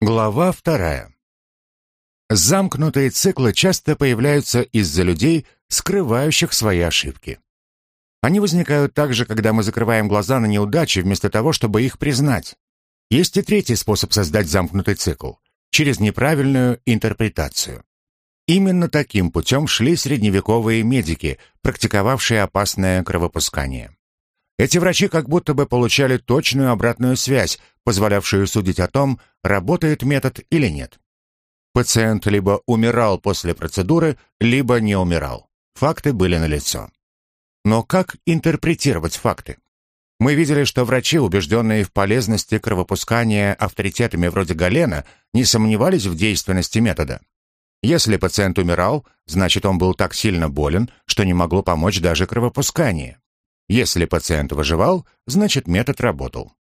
Глава вторая. Замкнутые циклы часто появляются из-за людей, скрывающих свои ошибки. Они возникают также, когда мы закрываем глаза на неудачи, вместо того, чтобы их признать. Есть и третий способ создать замкнутый цикл – через неправильную интерпретацию. Именно таким путем шли средневековые медики, практиковавшие опасное кровопускание. Эти врачи как будто бы получали точную обратную связь, позволявшую судить о том, работает метод или нет. Пациент либо умирал после процедуры, либо не умирал. Факты были налицо. Но как интерпретировать факты? Мы видели, что врачи, убежденные в полезности кровопускания авторитетами вроде Галена, не сомневались в действенности метода. Если пациент умирал, значит он был так сильно болен, что не могло помочь даже кровопускание. Если пациент выживал, значит метод работал.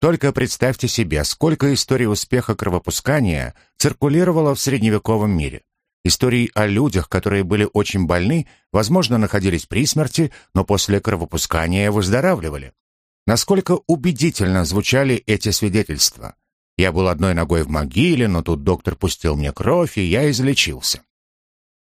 Только представьте себе, сколько историй успеха кровопускания циркулировало в средневековом мире. Истории о людях, которые были очень больны, возможно, находились при смерти, но после кровопускания выздоравливали. Насколько убедительно звучали эти свидетельства. Я был одной ногой в могиле, но тут доктор пустил мне кровь, и я излечился.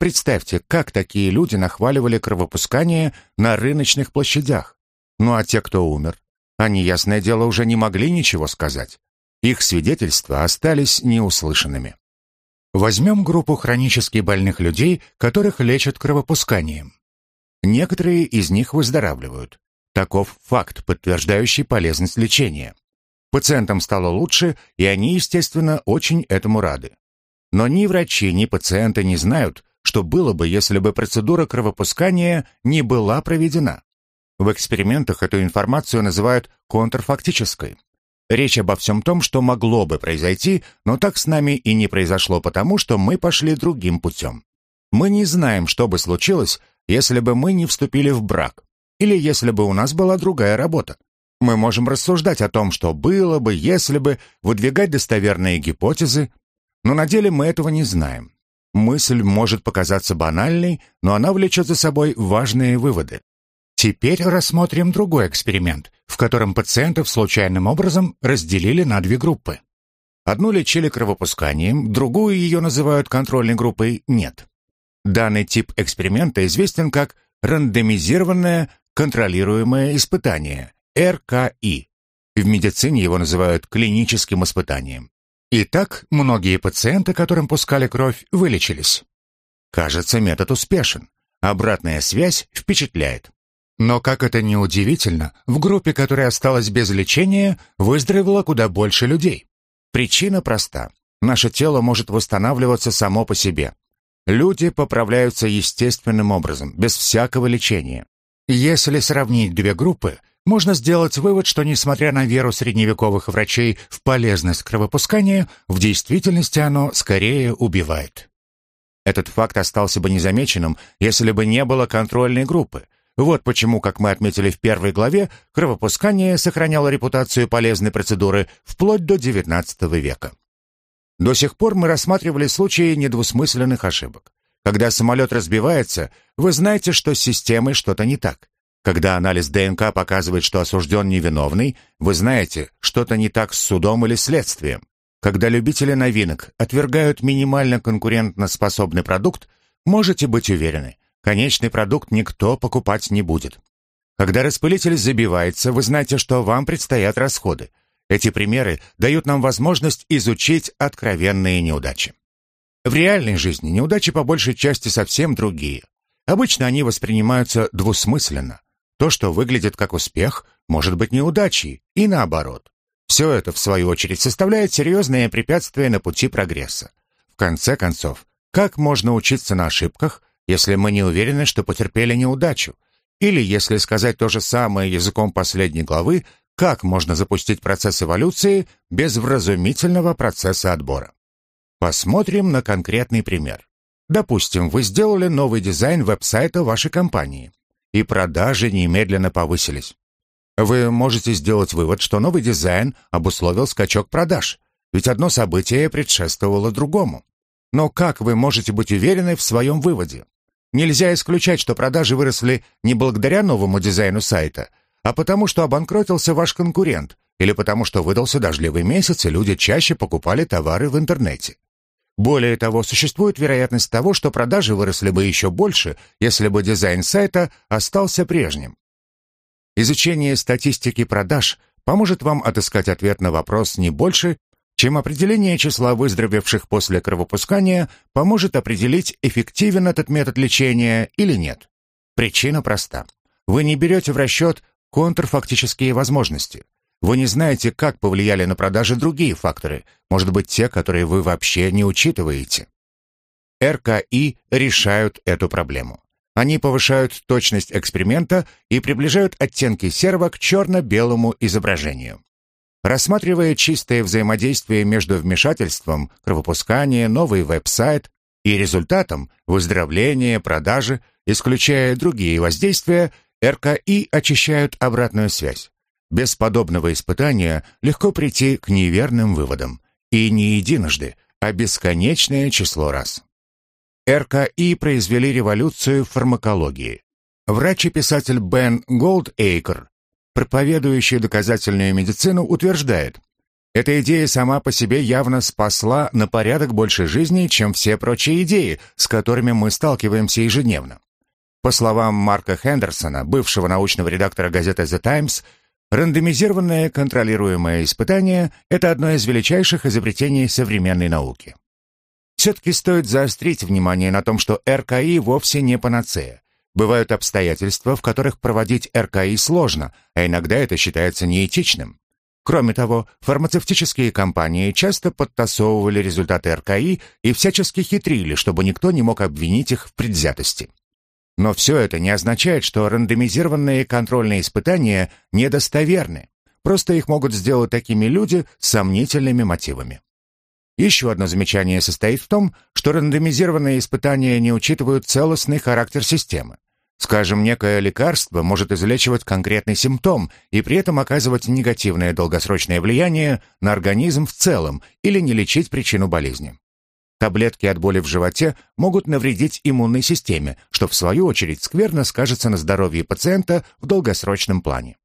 Представьте, как такие люди нахваливали кровопускание на рыночных площадях. Ну а те, кто умер, они, ясное дело, уже не могли ничего сказать. Их свидетельства остались неуслышанными. Возьмем группу хронически больных людей, которых лечат кровопусканием. Некоторые из них выздоравливают. Таков факт, подтверждающий полезность лечения. Пациентам стало лучше, и они, естественно, очень этому рады. Но ни врачи, ни пациенты не знают, что было бы, если бы процедура кровопускания не была проведена. В экспериментах эту информацию называют контрфактической. Речь обо всем том, что могло бы произойти, но так с нами и не произошло потому, что мы пошли другим путем. Мы не знаем, что бы случилось, если бы мы не вступили в брак, или если бы у нас была другая работа. Мы можем рассуждать о том, что было бы, если бы, выдвигать достоверные гипотезы, но на деле мы этого не знаем. Мысль может показаться банальной, но она влечет за собой важные выводы. Теперь рассмотрим другой эксперимент, в котором пациентов случайным образом разделили на две группы. Одну лечили кровопусканием, другую ее называют контрольной группой «нет». Данный тип эксперимента известен как рандомизированное контролируемое испытание, РКИ. В медицине его называют клиническим испытанием. Итак, многие пациенты, которым пускали кровь, вылечились. Кажется, метод успешен. Обратная связь впечатляет. Но, как это ни удивительно, в группе, которая осталась без лечения, выздоровело куда больше людей. Причина проста. Наше тело может восстанавливаться само по себе. Люди поправляются естественным образом, без всякого лечения. Если сравнить две группы, можно сделать вывод, что несмотря на веру средневековых врачей в полезность кровопускания, в действительности оно скорее убивает. Этот факт остался бы незамеченным, если бы не было контрольной группы. Вот почему, как мы отметили в первой главе, кровопускание сохраняло репутацию полезной процедуры вплоть до XIX века. До сих пор мы рассматривали случаи недвусмысленных ошибок. Когда самолет разбивается, вы знаете, что с системой что-то не так. Когда анализ ДНК показывает, что осужден невиновный, вы знаете, что-то не так с судом или следствием. Когда любители новинок отвергают минимально конкурентно способный продукт, можете быть уверены, конечный продукт никто покупать не будет. Когда распылитель забивается, вы знаете, что вам предстоят расходы. Эти примеры дают нам возможность изучить откровенные неудачи. В реальной жизни неудачи по большей части совсем другие. Обычно они воспринимаются двусмысленно. То, что выглядит как успех, может быть неудачей, и наоборот. Все это, в свою очередь, составляет серьезные препятствия на пути прогресса. В конце концов, как можно учиться на ошибках, если мы не уверены, что потерпели неудачу? Или, если сказать то же самое языком последней главы, как можно запустить процесс эволюции без вразумительного процесса отбора? Посмотрим на конкретный пример. Допустим, вы сделали новый дизайн веб-сайта вашей компании и продажи немедленно повысились. Вы можете сделать вывод, что новый дизайн обусловил скачок продаж, ведь одно событие предшествовало другому. Но как вы можете быть уверены в своем выводе? Нельзя исключать, что продажи выросли не благодаря новому дизайну сайта, а потому что обанкротился ваш конкурент, или потому что выдался дождливый месяц, и люди чаще покупали товары в интернете. Более того, существует вероятность того, что продажи выросли бы еще больше, если бы дизайн сайта остался прежним. Изучение статистики продаж поможет вам отыскать ответ на вопрос не больше, чем определение числа выздоровевших после кровопускания поможет определить, эффективен этот метод лечения или нет. Причина проста. Вы не берете в расчет контрфактические возможности. Вы не знаете, как повлияли на продажи другие факторы, может быть, те, которые вы вообще не учитываете. РКИ решают эту проблему. Они повышают точность эксперимента и приближают оттенки серого к черно-белому изображению. Рассматривая чистое взаимодействие между вмешательством, кровопускание, новый веб-сайт и результатом выздоровления, продажи, исключая другие воздействия, РКИ очищают обратную связь. Без подобного испытания легко прийти к неверным выводам. И не единожды, а бесконечное число раз. РКИ произвели революцию в фармакологии. Врач и писатель Бен Голдейкер, проповедующий доказательную медицину, утверждает, эта идея сама по себе явно спасла на порядок больше жизней, чем все прочие идеи, с которыми мы сталкиваемся ежедневно. По словам Марка Хендерсона, бывшего научного редактора газеты The Times, рандомизированное контролируемое испытание – это одно из величайших изобретений современной науки. Все-таки стоит заострить внимание на том, что РКИ вовсе не панацея. Бывают обстоятельства, в которых проводить РКИ сложно, а иногда это считается неэтичным. Кроме того, фармацевтические компании часто подтасовывали результаты РКИ и всячески хитрили, чтобы никто не мог обвинить их в предвзятости. Но все это не означает, что рандомизированные контрольные испытания недостоверны. Просто их могут сделать такими люди с сомнительными мотивами. Еще одно замечание состоит в том, что рандомизированные испытания не учитывают целостный характер системы. Скажем, некое лекарство может излечивать конкретный симптом и при этом оказывать негативное долгосрочное влияние на организм в целом или не лечить причину болезни. Таблетки от боли в животе могут навредить иммунной системе, что в свою очередь скверно скажется на здоровье пациента в долгосрочном плане.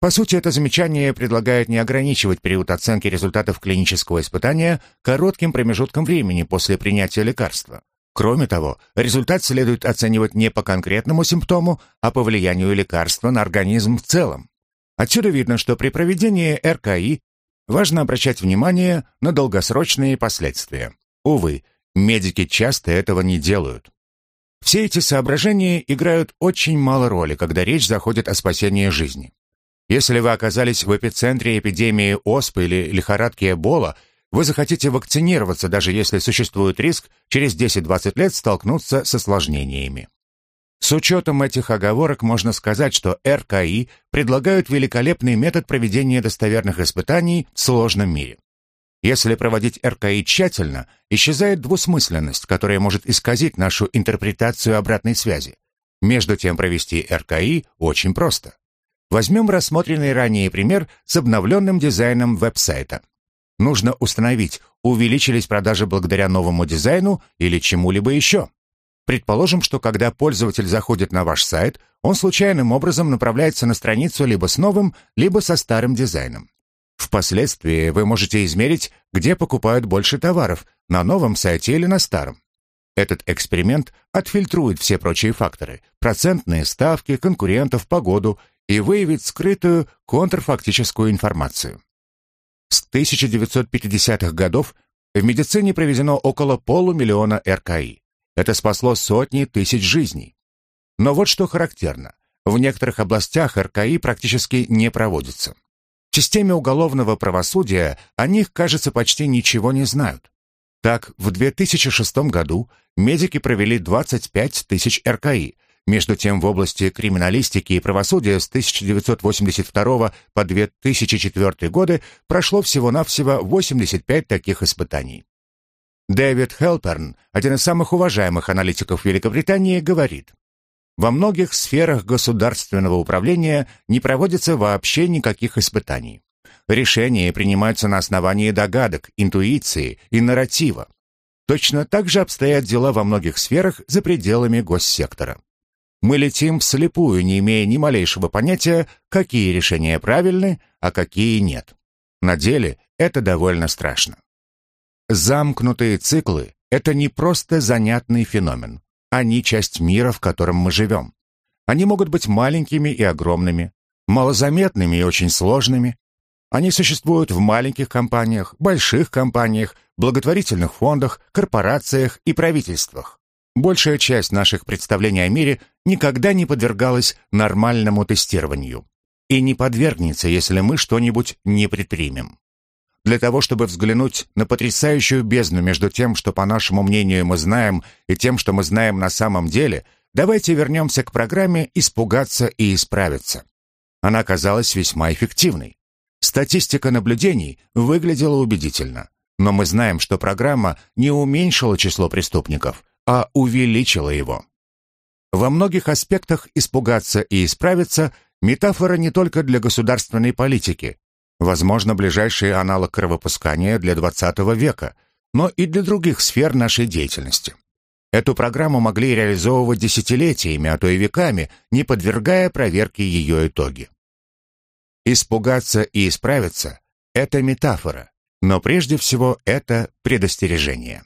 По сути, это замечание предлагает не ограничивать период оценки результатов клинического испытания коротким промежутком времени после принятия лекарства. Кроме того, результат следует оценивать не по конкретному симптому, а по влиянию лекарства на организм в целом. Отсюда видно, что при проведении РКИ важно обращать внимание на долгосрочные последствия. Увы, медики часто этого не делают. Все эти соображения играют очень мало роли, когда речь заходит о спасении жизни. Если вы оказались в эпицентре эпидемии оспы или лихорадки Эбола, вы захотите вакцинироваться, даже если существует риск через 10-20 лет столкнуться с осложнениями. С учетом этих оговорок можно сказать, что РКИ предлагают великолепный метод проведения достоверных испытаний в сложном мире. Если проводить РКИ тщательно, исчезает двусмысленность, которая может исказить нашу интерпретацию обратной связи. Между тем провести РКИ очень просто. Возьмем рассмотренный ранее пример с обновленным дизайном веб-сайта. Нужно установить, увеличились продажи благодаря новому дизайну или чему-либо еще. Предположим, что когда пользователь заходит на ваш сайт, он случайным образом направляется на страницу либо с новым, либо со старым дизайном. Впоследствии вы можете измерить, где покупают больше товаров, на новом сайте или на старом. Этот эксперимент отфильтрует все прочие факторы – процентные ставки, конкурентов, погоду и выявит скрытую контрфактическую информацию. С 1950-х годов в медицине проведено около полумиллиона РКИ. Это спасло сотни тысяч жизней. Но вот что характерно. В некоторых областях РКИ практически не проводится. В системе уголовного правосудия о них, кажется, почти ничего не знают. Так, в 2006 году медики провели 25 тысяч РКИ. Между тем, в области криминалистики и правосудия с 1982 по 2004 годы прошло всего-навсего 85 таких испытаний. Дэвид Хелперн, один из самых уважаемых аналитиков Великобритании, говорит, во многих сферах государственного управления не проводится вообще никаких испытаний. Решения принимаются на основании догадок, интуиции и нарратива. Точно так же обстоят дела во многих сферах за пределами госсектора. мы летим вслепую, не имея ни малейшего понятия, какие решения правильны, а какие нет. На деле это довольно страшно. Замкнутые циклы — это не просто занятный феномен. Они часть мира, в котором мы живем. Они могут быть маленькими и огромными, малозаметными и очень сложными. Они существуют в маленьких компаниях, больших компаниях, благотворительных фондах, корпорациях и правительствах. Большая часть наших представлений о мире никогда не подвергалась нормальному тестированию и не подвергнется, если мы что-нибудь не предпримем. Для того, чтобы взглянуть на потрясающую бездну между тем, что, по нашему мнению, мы знаем, и тем, что мы знаем на самом деле, давайте вернемся к программе «Испугаться и исправиться». Она казалась весьма эффективной. Статистика наблюдений выглядела убедительно, но мы знаем, что программа не уменьшила число преступников, а увеличила его. Во многих аспектах «испугаться и исправиться» метафора не только для государственной политики, возможно, ближайший аналог кровопускания для XX века, но и для других сфер нашей деятельности. Эту программу могли реализовывать десятилетиями, а то и веками, не подвергая проверке ее итоги. Испугаться и исправиться – это метафора, но прежде всего это предостережение.